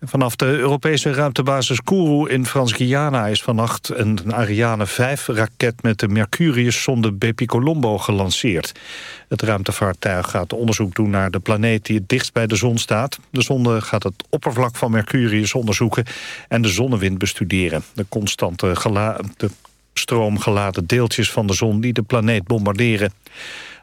Vanaf de Europese ruimtebasis Kourou in Frans-Guyana is vannacht een Ariane 5-raket met de Mercurius-zonde Bepicolombo gelanceerd. Het ruimtevaartuig gaat onderzoek doen naar de planeet die het dichtst bij de zon staat. De zonde gaat het oppervlak van Mercurius onderzoeken en de zonnewind bestuderen. De constante de stroomgeladen deeltjes van de zon die de planeet bombarderen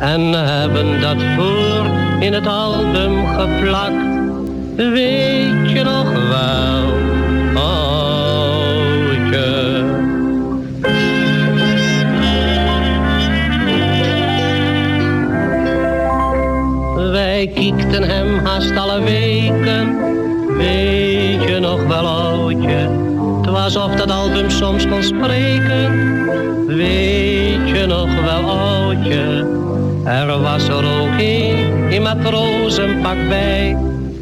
En hebben dat voor in het album geplakt. Weet je nog wel,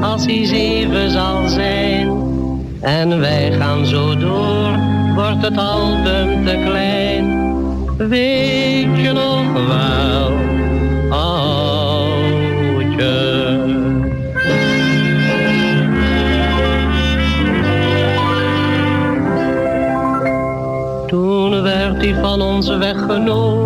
Als hij zeven zal zijn. En wij gaan zo door, wordt het album te klein. Weet je nog wel, oudje? Toen werd hij van ons weggenomen.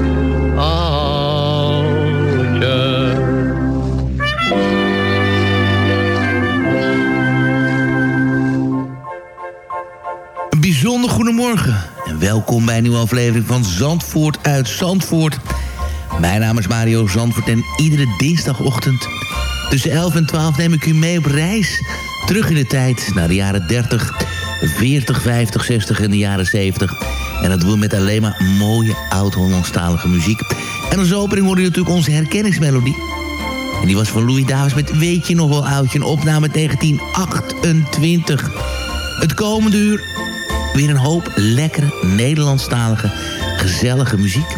goedemorgen en welkom bij een nieuwe aflevering van Zandvoort uit Zandvoort. Mijn naam is Mario Zandvoort en iedere dinsdagochtend tussen 11 en 12 neem ik u mee op reis. Terug in de tijd naar de jaren 30, 40, 50, 60 en de jaren 70. En dat doen we met alleen maar mooie oud-Hollandstalige muziek. En als opening hoorde je natuurlijk onze herkenningsmelodie. En die was van Louis Davis met Weet je nog wel oudje, een opname 1928. Het komende uur weer een hoop lekkere Nederlandstalige gezellige muziek.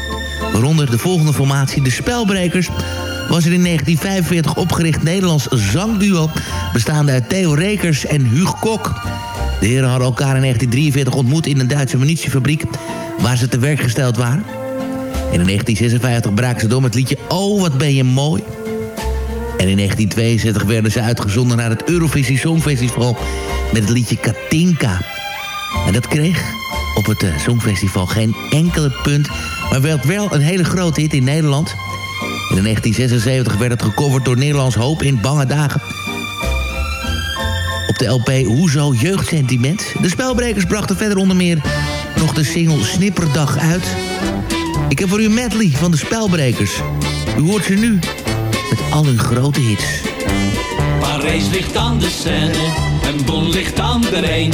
Waaronder de volgende formatie, de Spelbrekers... was er in 1945 opgericht Nederlands zangduo... bestaande uit Theo Rekers en Huug Kok. De heren hadden elkaar in 1943 ontmoet in een Duitse munitiefabriek... waar ze te werk gesteld waren. En in 1956 braken ze door met het liedje Oh, wat ben je mooi... En in 1962 werden ze uitgezonden naar het Eurovisie Songfestival met het liedje Katinka. En dat kreeg op het eh, Songfestival geen enkele punt, maar werd wel een hele grote hit in Nederland. In 1976 werd het gecoverd door Nederlands Hoop in Bange Dagen. Op de LP Hoezo Jeugdsentiment. De spelbrekers brachten verder onder meer nog de single Snipperdag uit. Ik heb voor u medley van de spelbrekers. U hoort ze nu met al hun grote hits. Parijs ligt aan de Seine en Bonn ligt aan de Rijn.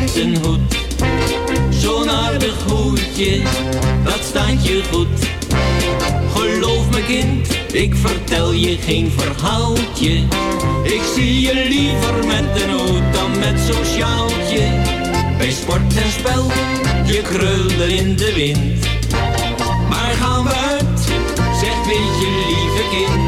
met een hoed. Zo'n aardig hoedje, dat staat je goed. Geloof me kind, ik vertel je geen verhaaltje. Ik zie je liever met een hoed dan met zo'n sjaaltje. Bij sport en spel, je krulde in de wind. Maar gaan we uit, zeg je lieve kind.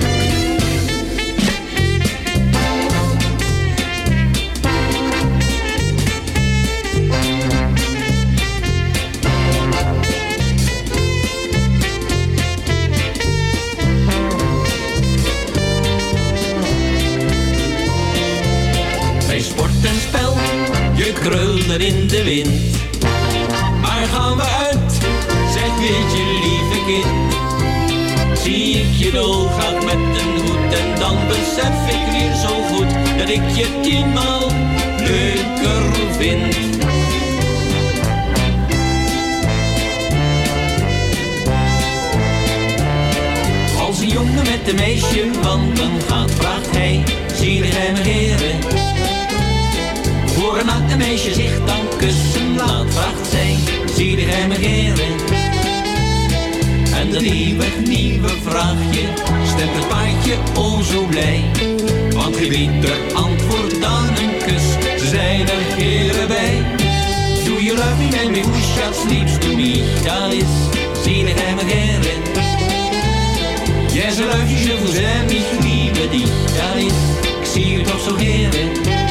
Wind. Maar gaan we uit, zeg je lieve kind. Zie ik je dolgraag met een hoed en dan besef ik weer zo goed dat ik je tienmaal leuker vind. Als een jongen met een meisje wandelen gaat, vraagt hij, zie de geheime heren. Voor een natte meisje zich dan kussen laat, vraagt zij, zie de heren. En de nieuwe, nieuwe vraagje stemt het paardje o zo blij. Want geen beter antwoord dan een kus, ze zijn er heren bij. Do you love me, and me shall sleeps to me? Is, zie de heren. Yes, I love je vous aime, ich liebe dich. Dat is, ik zie je toch zo heren.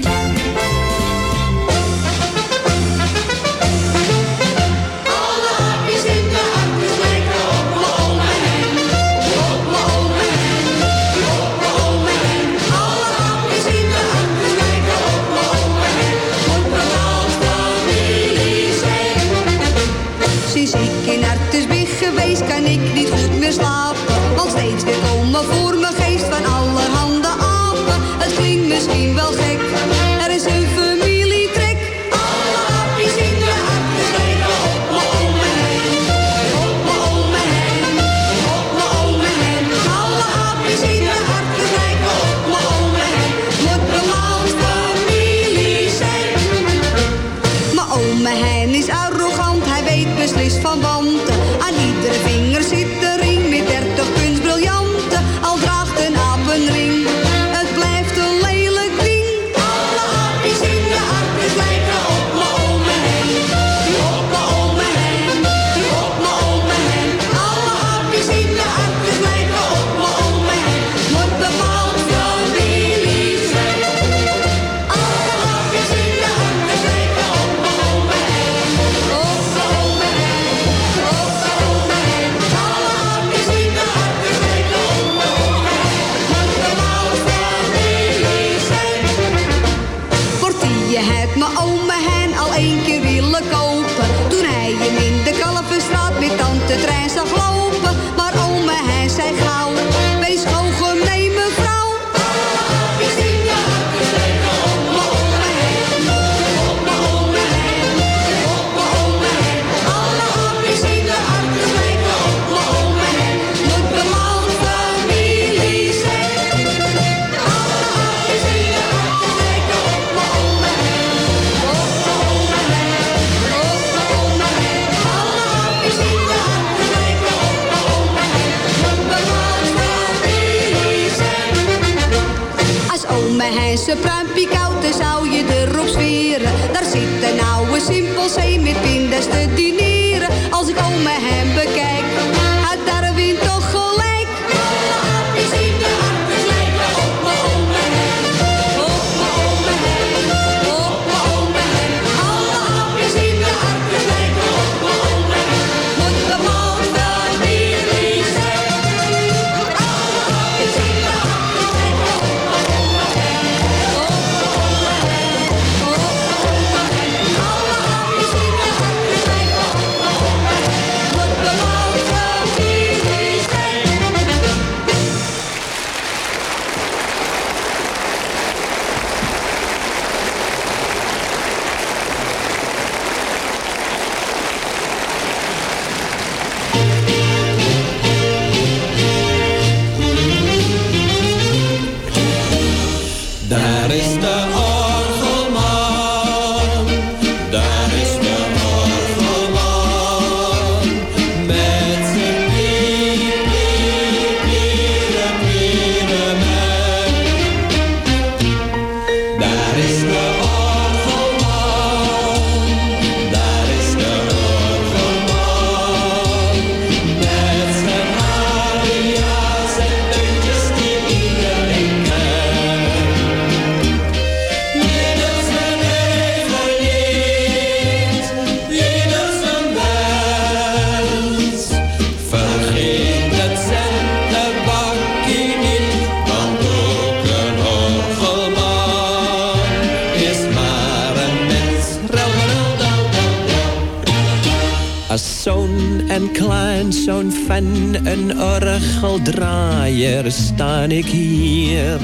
Van een orgeldraaier sta ik hier.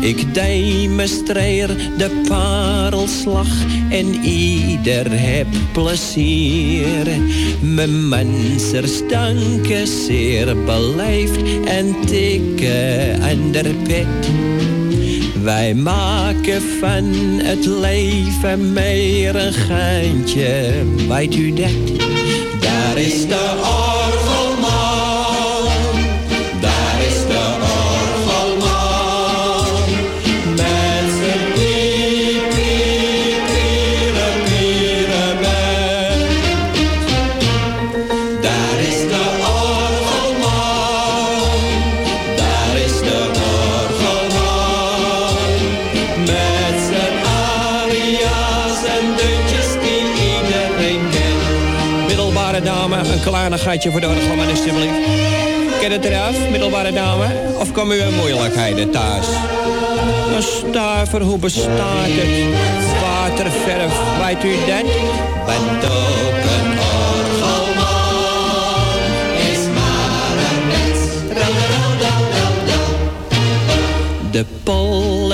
Ik demonstreer de parelslag en ieder heb plezier. Mijn mensers danken zeer beleefd en tikken aan de pet. Wij maken van het leven meer een geintje, weet u dat? Daar is de een kleinigheidje voor de orgelman alsjeblieft. Ken het eraf, middelbare dame? Of komen u in moeilijkheden thuis? Een stuiver, hoe bestaat het? Waterverf, weet u dat? Bent ook een orgelman, is maar een mens. Rel, rel,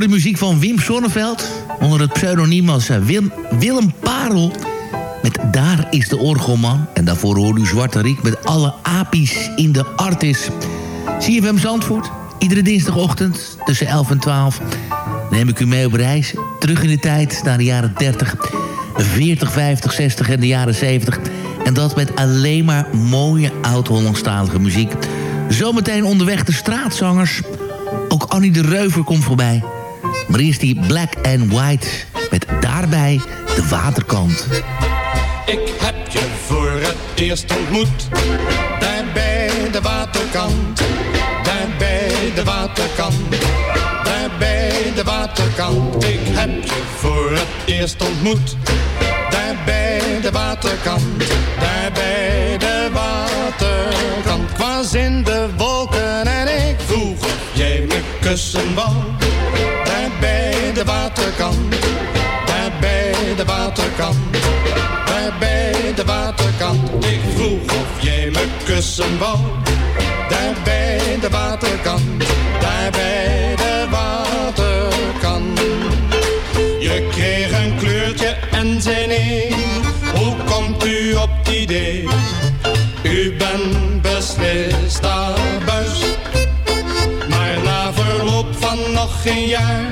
Hoort de muziek van Wim Sonneveld. Onder het pseudoniem als eh, Willem Parel. Met Daar is de orgelman. En daarvoor hoorde u Zwarte Riek met alle apies in de artis. CFM Zandvoort. Iedere dinsdagochtend tussen 11 en 12 neem ik u mee op reis. Terug in de tijd naar de jaren 30, 40, 50, 60 en de jaren 70. En dat met alleen maar mooie oud-Hollandstalige muziek. Zometeen onderweg de straatzangers. Ook Annie de Reuver komt voorbij. Maar eerst die Black and White met daarbij de waterkant. Ik heb je voor het eerst ontmoet, daar bij de waterkant. Daar bij de waterkant, daar bij de waterkant. Ik heb je voor het eerst ontmoet, daar bij de waterkant, daar bij de waterkant. Ik was in de wolken en ik vroeg of jij me kussen de waterkant, daar bij de waterkant. Daar bij de waterkant, ik vroeg of jij me kussen wou daar bij de waterkant, daar bij de waterkant. Je kreeg een kleurtje en zei nee, hoe komt u op het idee? U bent beslist abuis. Maar na verloop van nog geen jaar,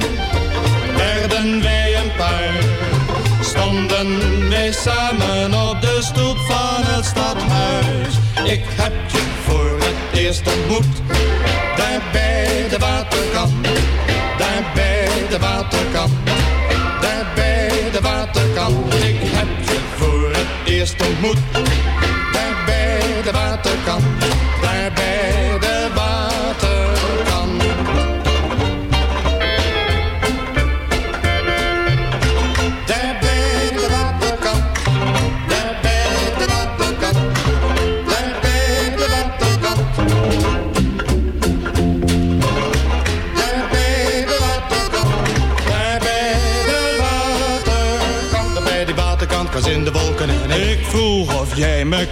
samen op de stoep van het stadhuis. Ik heb je voor het eerst ontmoet. Daar bij de waterkant, daar bij de waterkant,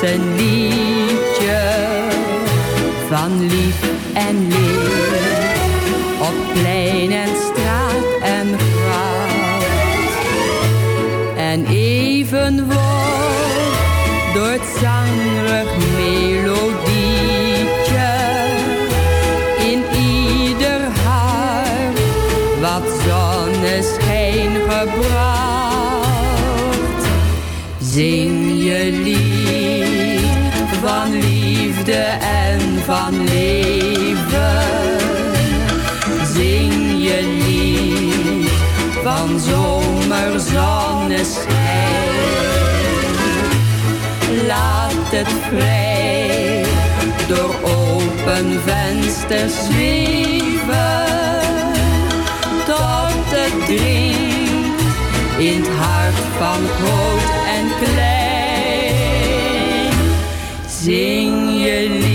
zijn liedje van lief en leed lied van liefde en van leven. Zing je lied van zomerzonneschijn. Laat het vrij door open vensters zweven tot het dringt in het hart van groot en klein. Zing je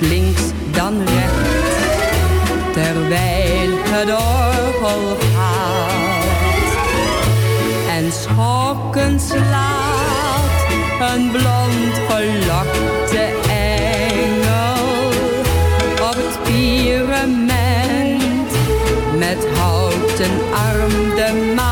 Links, dan rechts, terwijl het orgel gaat. En schokken slaat een blond gelokte engel op het pyramid met houten arm de maan.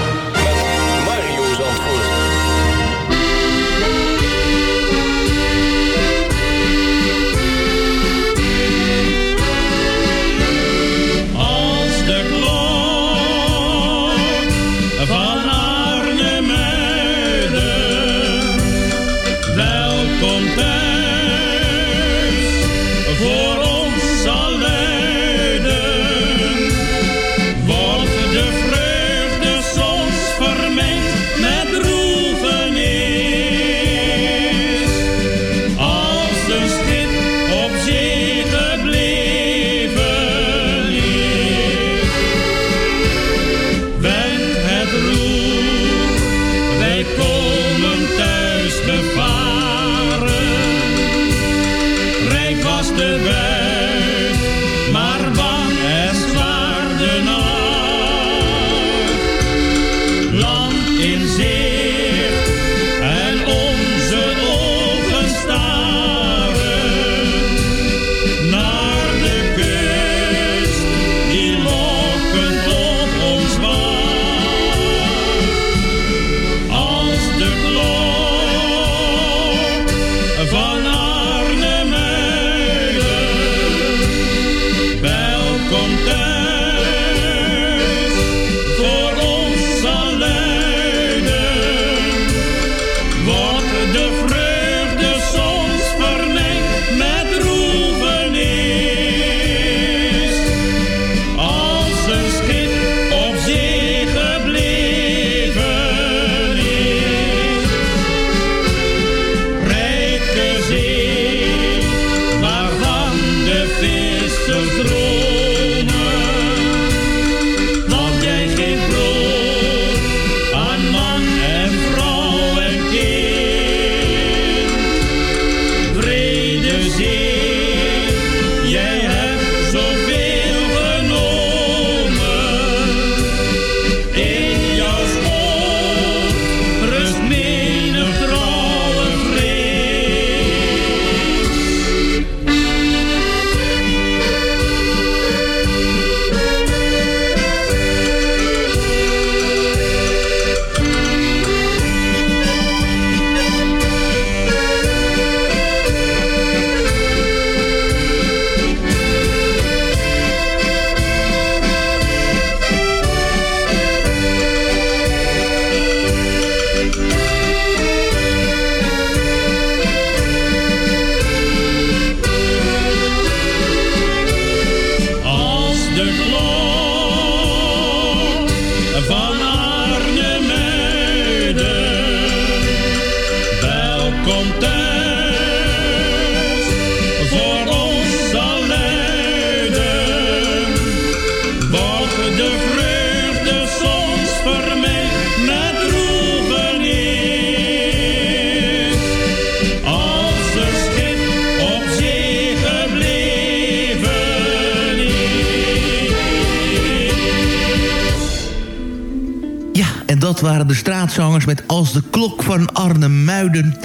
met Als de Klok van Arnhem-Muiden.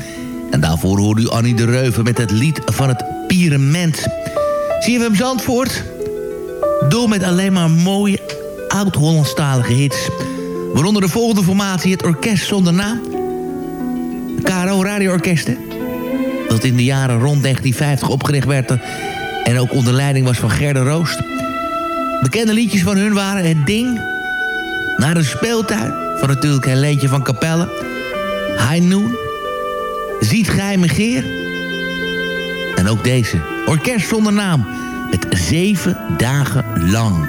En daarvoor hoorde u Annie de Reuven met het lied van het Pirament. hem Zandvoort, door met alleen maar mooie oud-Hollandstalige hits. Waaronder de volgende formatie, het Orkest Zonder Naam. KRO Radio Orkest, dat in de jaren rond 1950 opgericht werd... en ook onder leiding was van Gerda Roost. Bekende liedjes van hun waren Het Ding... Naar de speeltuin van natuurlijk een van Capelle. High Noon. Ziet gij geer? En ook deze. Orkest zonder naam. Het zeven dagen lang.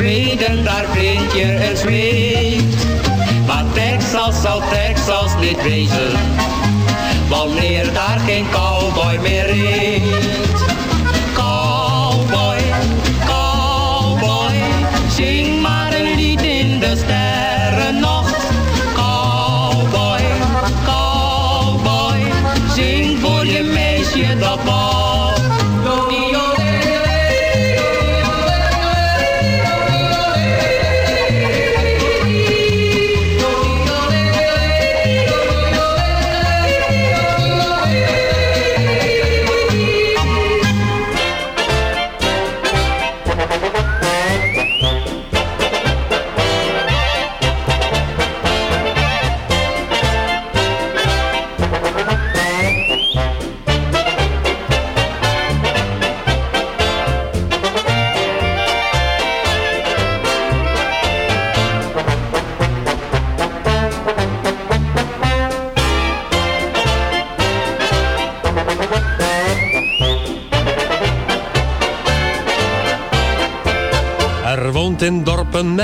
Zweden, daar vind je een Zweed. Maar Texas zal Texas niet wezen, wanneer daar geen cowboy meer is.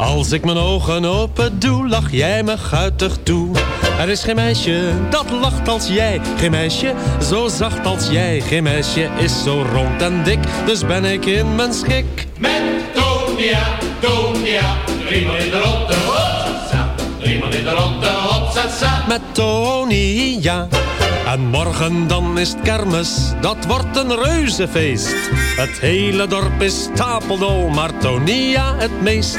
Als ik mijn ogen open doe, lach jij me guitig toe. Er is geen meisje dat lacht als jij. Geen meisje zo zacht als jij. Geen meisje is zo rond en dik, dus ben ik in mijn schik. Met Tonia, Tonia, driemaal in de ronde. Hopsasa, driemaal in de ronde. Met Tonia. En morgen dan is het kermis, dat wordt een reuzenfeest. Het hele dorp is stapeldol, maar Tonia het meest.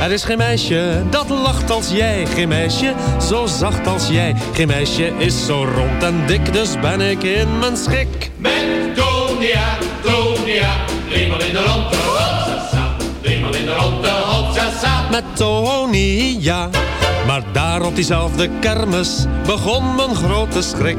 Er is geen meisje dat lacht als jij. Geen meisje zo zacht als jij. Geen meisje is zo rond en dik, dus ben ik in mijn schik. Met Tonia, Tonia, driemaal in de ronde. Hopsasa, driemaal in de ronde. Hopsasa. Met Tonia. Maar daar op diezelfde kermis begon mijn grote schrik.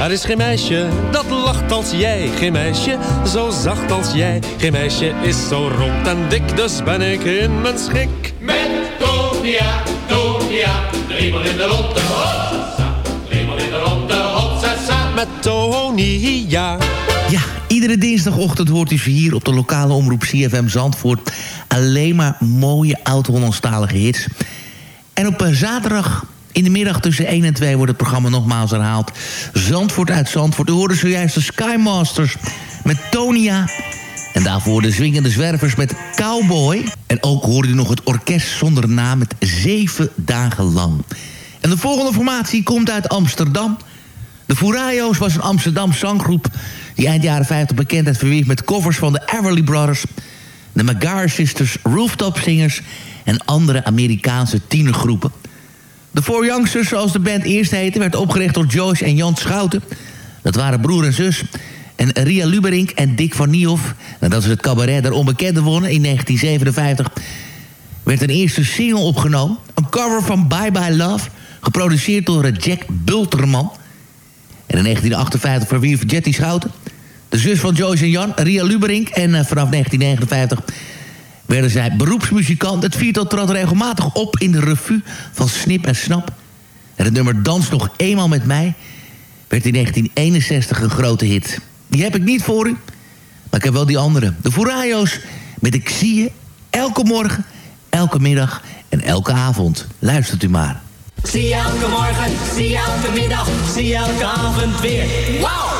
Er is geen meisje dat lacht als jij. Geen meisje zo zacht als jij. Geen meisje is zo rond en dik, dus ben ik in mijn schik. Met Tonia, Tonia, driemaal in de ronde. Driemaal in de ronde. Met Tonia. Ja, iedere dinsdagochtend hoort u ze hier op de lokale omroep CFM Zandvoort. Alleen maar mooie oud-Hollandstalige hits. En op eh, zaterdag in de middag tussen 1 en 2 wordt het programma nogmaals herhaald. Zandvoort uit Zandvoort. U hoorde zojuist de Skymasters met Tonia. En daarvoor de zwingende zwervers met Cowboy. En ook hoorde u nog het orkest zonder naam met zeven dagen lang. En de volgende formatie komt uit Amsterdam. De Furayos was een Amsterdam zanggroep... die eind jaren 50 bekendheid verwierf met covers van de Everly Brothers... de Magar Sisters, Rooftop Singers... en andere Amerikaanse tienergroepen. De Four Youngsters, zoals de band eerst heette... werd opgericht door Joyce en Jan Schouten. Dat waren broer en zus. En Ria Luberink en Dick van Niehoff... nadat ze het cabaret der onbekende wonnen in 1957... werd een eerste single opgenomen. Een cover van Bye Bye Love... geproduceerd door Jack Bulterman... En in 1958 verwierf Jetty Schouten... de zus van Joyce en Jan, Ria Luberink... en eh, vanaf 1959 werden zij beroepsmuzikant. Het viertal trad regelmatig op in de revue van Snip en Snap. En het nummer Dans nog eenmaal met mij... werd in 1961 een grote hit. die heb ik niet voor u. Maar ik heb wel die andere. De Furayo's met Ik zie je elke morgen, elke middag en elke avond. Luistert u maar. Zie je elke morgen, zie je elke middag, zie je elke avond weer. Wow!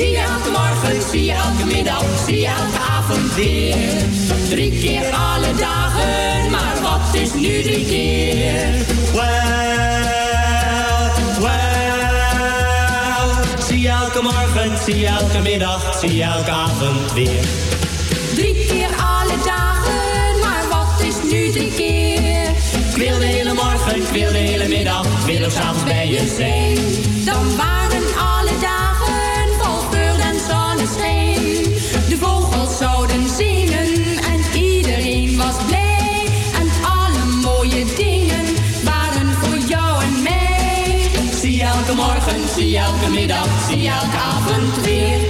Zie je elke morgen, zie je elke middag, zie je elke avond weer. Drie keer alle dagen, maar wat is nu drie keer? Well, well. Zie elke morgen, zie elke middag, zie elke avond weer. Drie keer alle dagen, maar wat is nu drie keer? Ik wil de hele morgen, ik wil de hele middag, ik wil ook s'avonds bij je zijn. Dan waren zie je elke middag, zie je elke avond weer.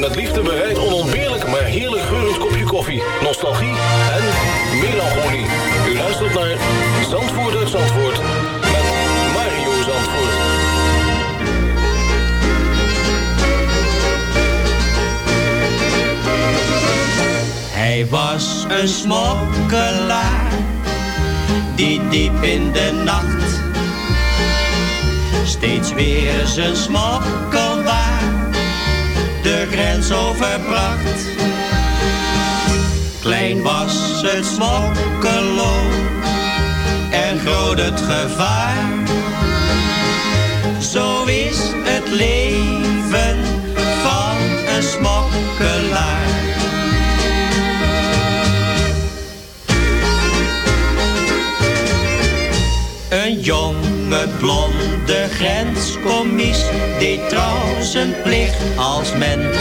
met liefde bereid onontbeerlijk maar heerlijk geurend kopje koffie, nostalgie en melancholie. U luistert naar Zandvoort uit Zandvoort met Mario Zandvoort. Hij was een smokkelaar die diep in de nacht steeds weer zijn smokkelwaar de grens overbracht. Klein was het smokkelo en groot het gevaar. Zo is het leven van een smokkelaar. Een jonge blonde grenscommies deed trouw zijn plicht als mens.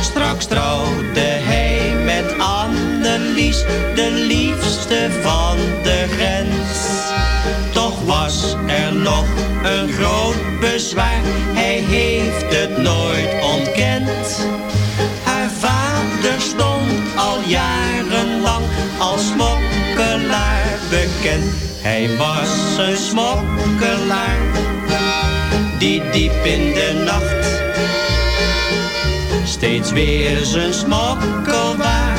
Straks trouwde hij met Annelies, de liefste van de grens. Toch was er nog een groot bezwaar, hij heeft het nooit ontkend. Haar vader stond al jarenlang als smokkelaar bekend. Hij was een smokkelaar die diep in de nacht steeds weer zijn smokkelwaar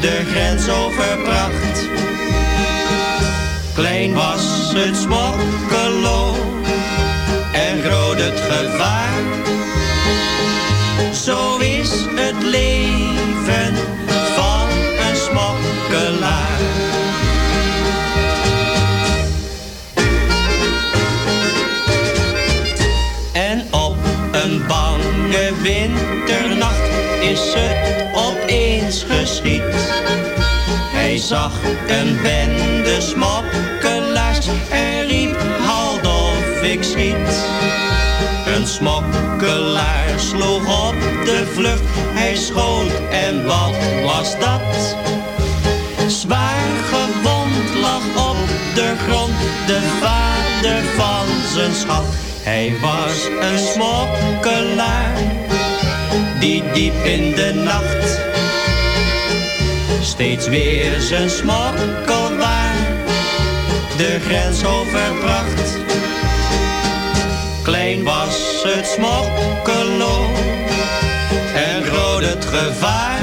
de grens overbracht. Klein was het smokkelo een bende smokkelaars en riep halt of ik schiet. Een smokkelaar sloeg op de vlucht, hij schoot en wat was dat? Zwaar gewond lag op de grond de vader van zijn schat. Hij was een smokkelaar die diep in de nacht steeds weer zijn smokkelwaar de grens overbracht. Klein was het smokkelo en groot het gevaar.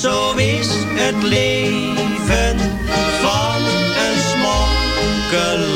Zo is het leven van een smokkelaar.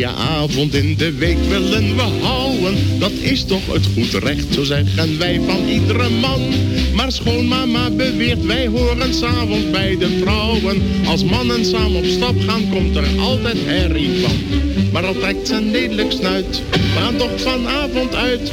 Vrije avond in de week willen we houden. Dat is toch het goed recht, zo zeggen wij van iedere man. Maar schoonmama beweert, wij horen s'avonds bij de vrouwen. Als mannen samen op stap gaan, komt er altijd herrie van. Maar al trekt ze lelijk snuit, we gaan toch vanavond uit.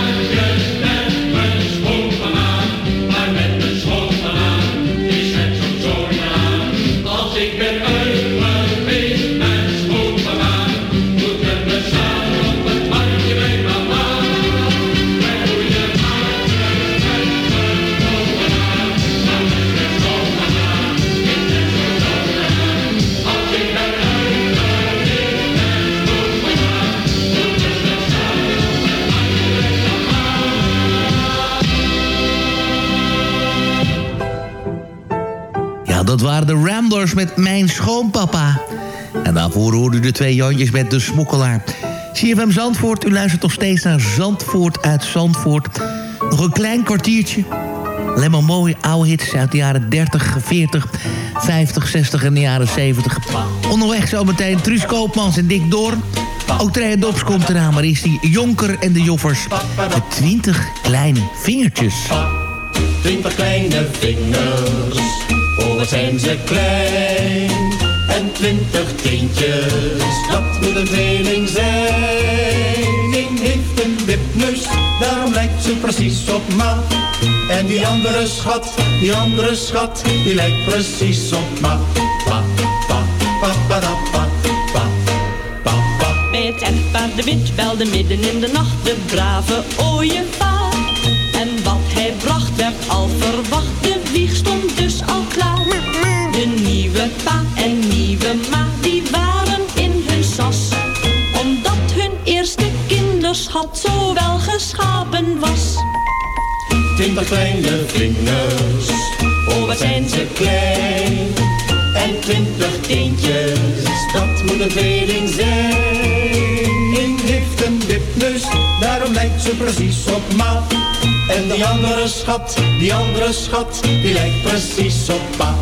dat waren de Ramblers met Mijn Schoonpapa. En daarvoor hoorde u de twee Jantjes met De Smokkelaar. CFM Zandvoort, u luistert nog steeds naar Zandvoort uit Zandvoort. Nog een klein kwartiertje. Alleen maar mooie oude hits uit de jaren 30, 40, 50, 60 en de jaren 70. Onderweg zometeen Truus Koopmans en Dick Doorn. Ook Trein Dops komt eraan, maar is die Jonker en de Joffers... met 20 kleine vingertjes. Twintig kleine vingers, wat zijn ze klein. En twintig teentjes, dat moet een tweeling zijn. Eén heeft een wipneus, daarom lijkt ze precies op ma. En die andere schat, die andere schat, die lijkt precies op ma. Pa, pa, pa, pa, da, pa, pa, pa, pa. Bij het de wit belde midden in de nacht de brave ooievaar. En wat hij bracht werd al verwacht, de wieg stond dus al kinderschat zo wel geschapen twintig kleine vingers, oh wat zijn ze klein. En twintig teentjes, dat moet een tweeling zijn. Eén heeft een wipneus, daarom lijkt ze precies op ma. En die andere schat, die andere schat, die lijkt precies op pa,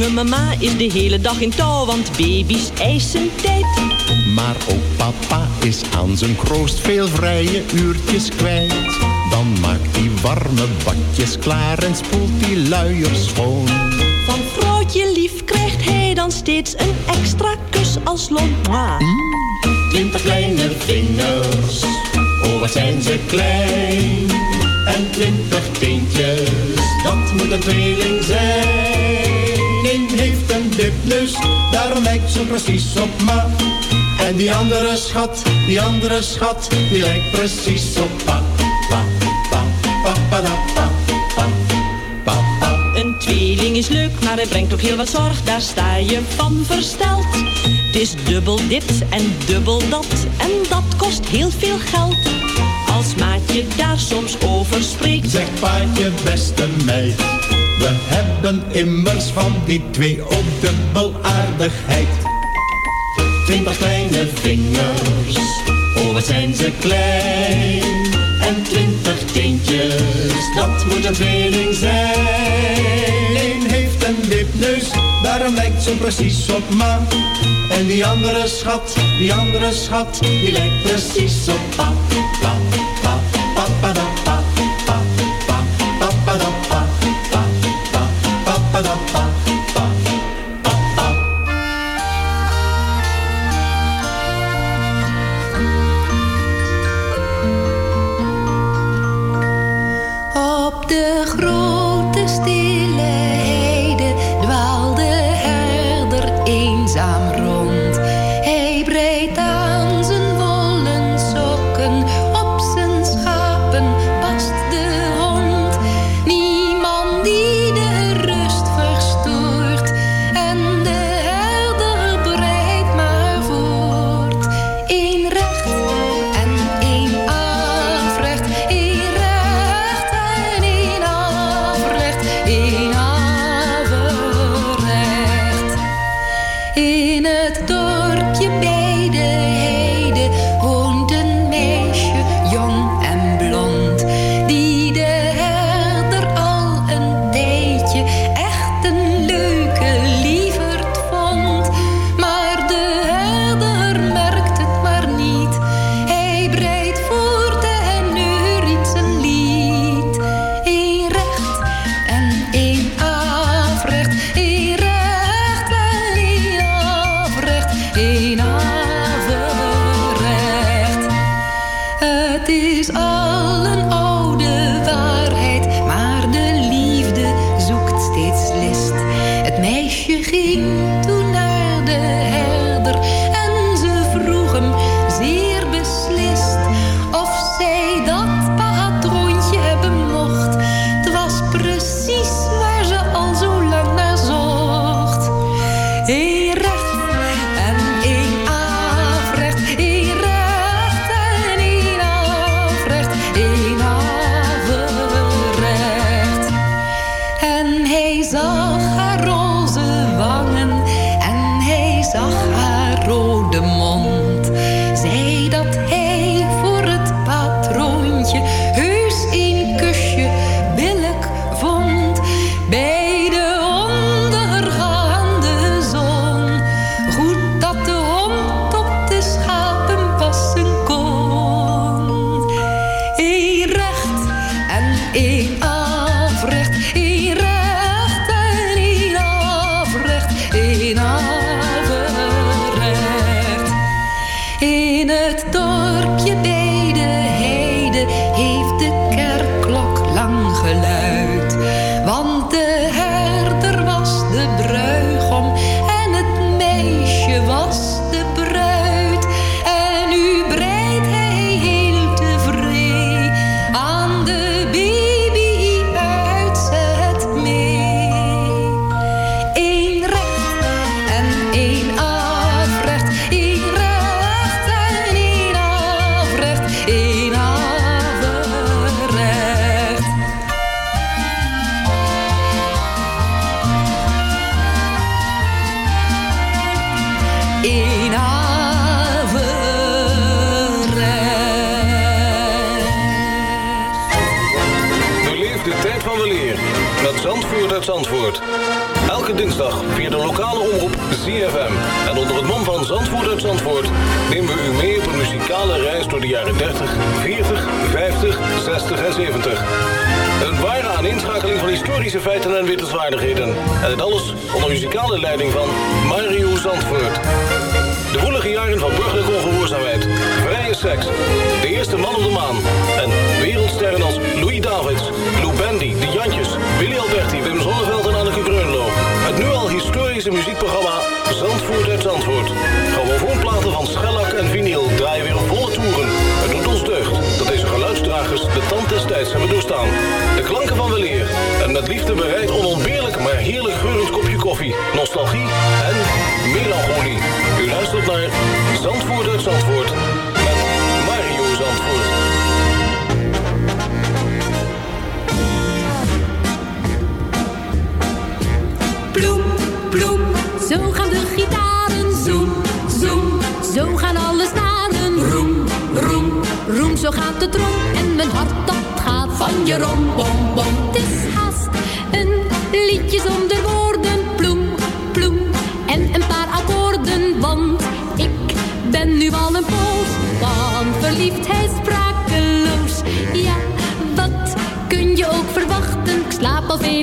jonge mama is de hele dag in touw, want baby's eisen tijd. Maar ook papa is aan zijn kroost veel vrije uurtjes kwijt. Dan maakt hij warme badjes klaar en spoelt die luiers schoon. Van vrouwtje lief krijgt hij dan steeds een extra kus als lont. Twintig kleine vingers, oh wat zijn ze klein. En twintig teentjes, dat moet een tweeling zijn. Wipneus, daarom lijkt ze precies op ma. En die andere schat, die andere schat, die lijkt precies op pa. Pa, pa, pa, pa, da, pa, pa, pa, pa. Een tweeling is leuk, maar het brengt ook heel wat zorg. Daar sta je van versteld. Het is dubbel dit en dubbel dat. En dat kost heel veel geld. Als maatje daar soms over spreekt. Zeg paatje, beste meid. We hebben immers van die twee ook dubbel aardigheid. Twintig kleine vingers, oh wat zijn ze klein. En twintig teentjes, dat moet een tweeling zijn. Eén heeft een wipneus, daarom lijkt ze precies op ma. En die andere schat, die andere schat, die lijkt precies op pa.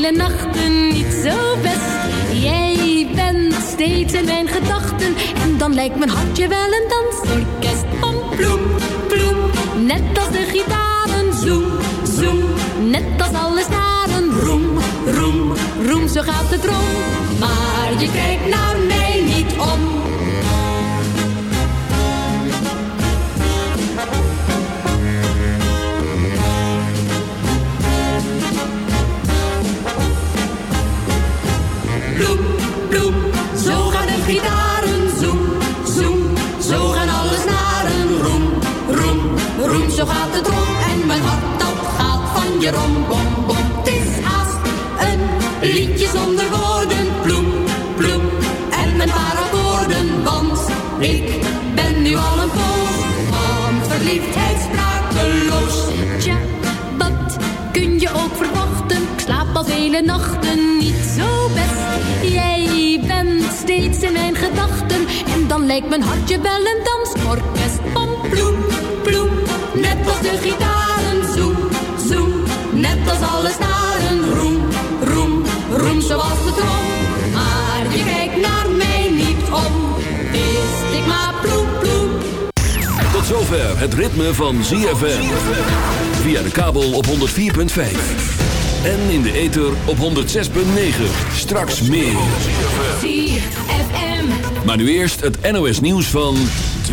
Vele nachten niet zo best. Jij bent steeds in mijn gedachten. En dan lijkt mijn hartje wel een dansorkest. Van ploem, ploem, net als de gitaren. Zoem, zoem, net als alle snaren. Roem, roem, roem, zo gaat het rond. Maar je kijkt naar mij rom, bom, bom. Het is haast een liedje zonder woorden. Bloem, bloem, en een paar akkoorden. Want ik ben nu al een poos van verliefdheid sprakeloos. Tja, wat kun je ook verwachten? Ik slaap al vele nachten niet zo best. Jij bent steeds in mijn gedachten. En dan lijkt mijn hartje wel een dansorkest. Van ploem, ploem, net als de gitaren. Als alle snaren. Roem, roem, roem zoals de trom. Maar je kijkt naar mij niet om. Wist ik maar ploem, ploem. Tot zover het ritme van ZFM. Via de kabel op 104.5. En in de ether op 106.9. Straks meer. ZFM. Maar nu eerst het NOS nieuws van...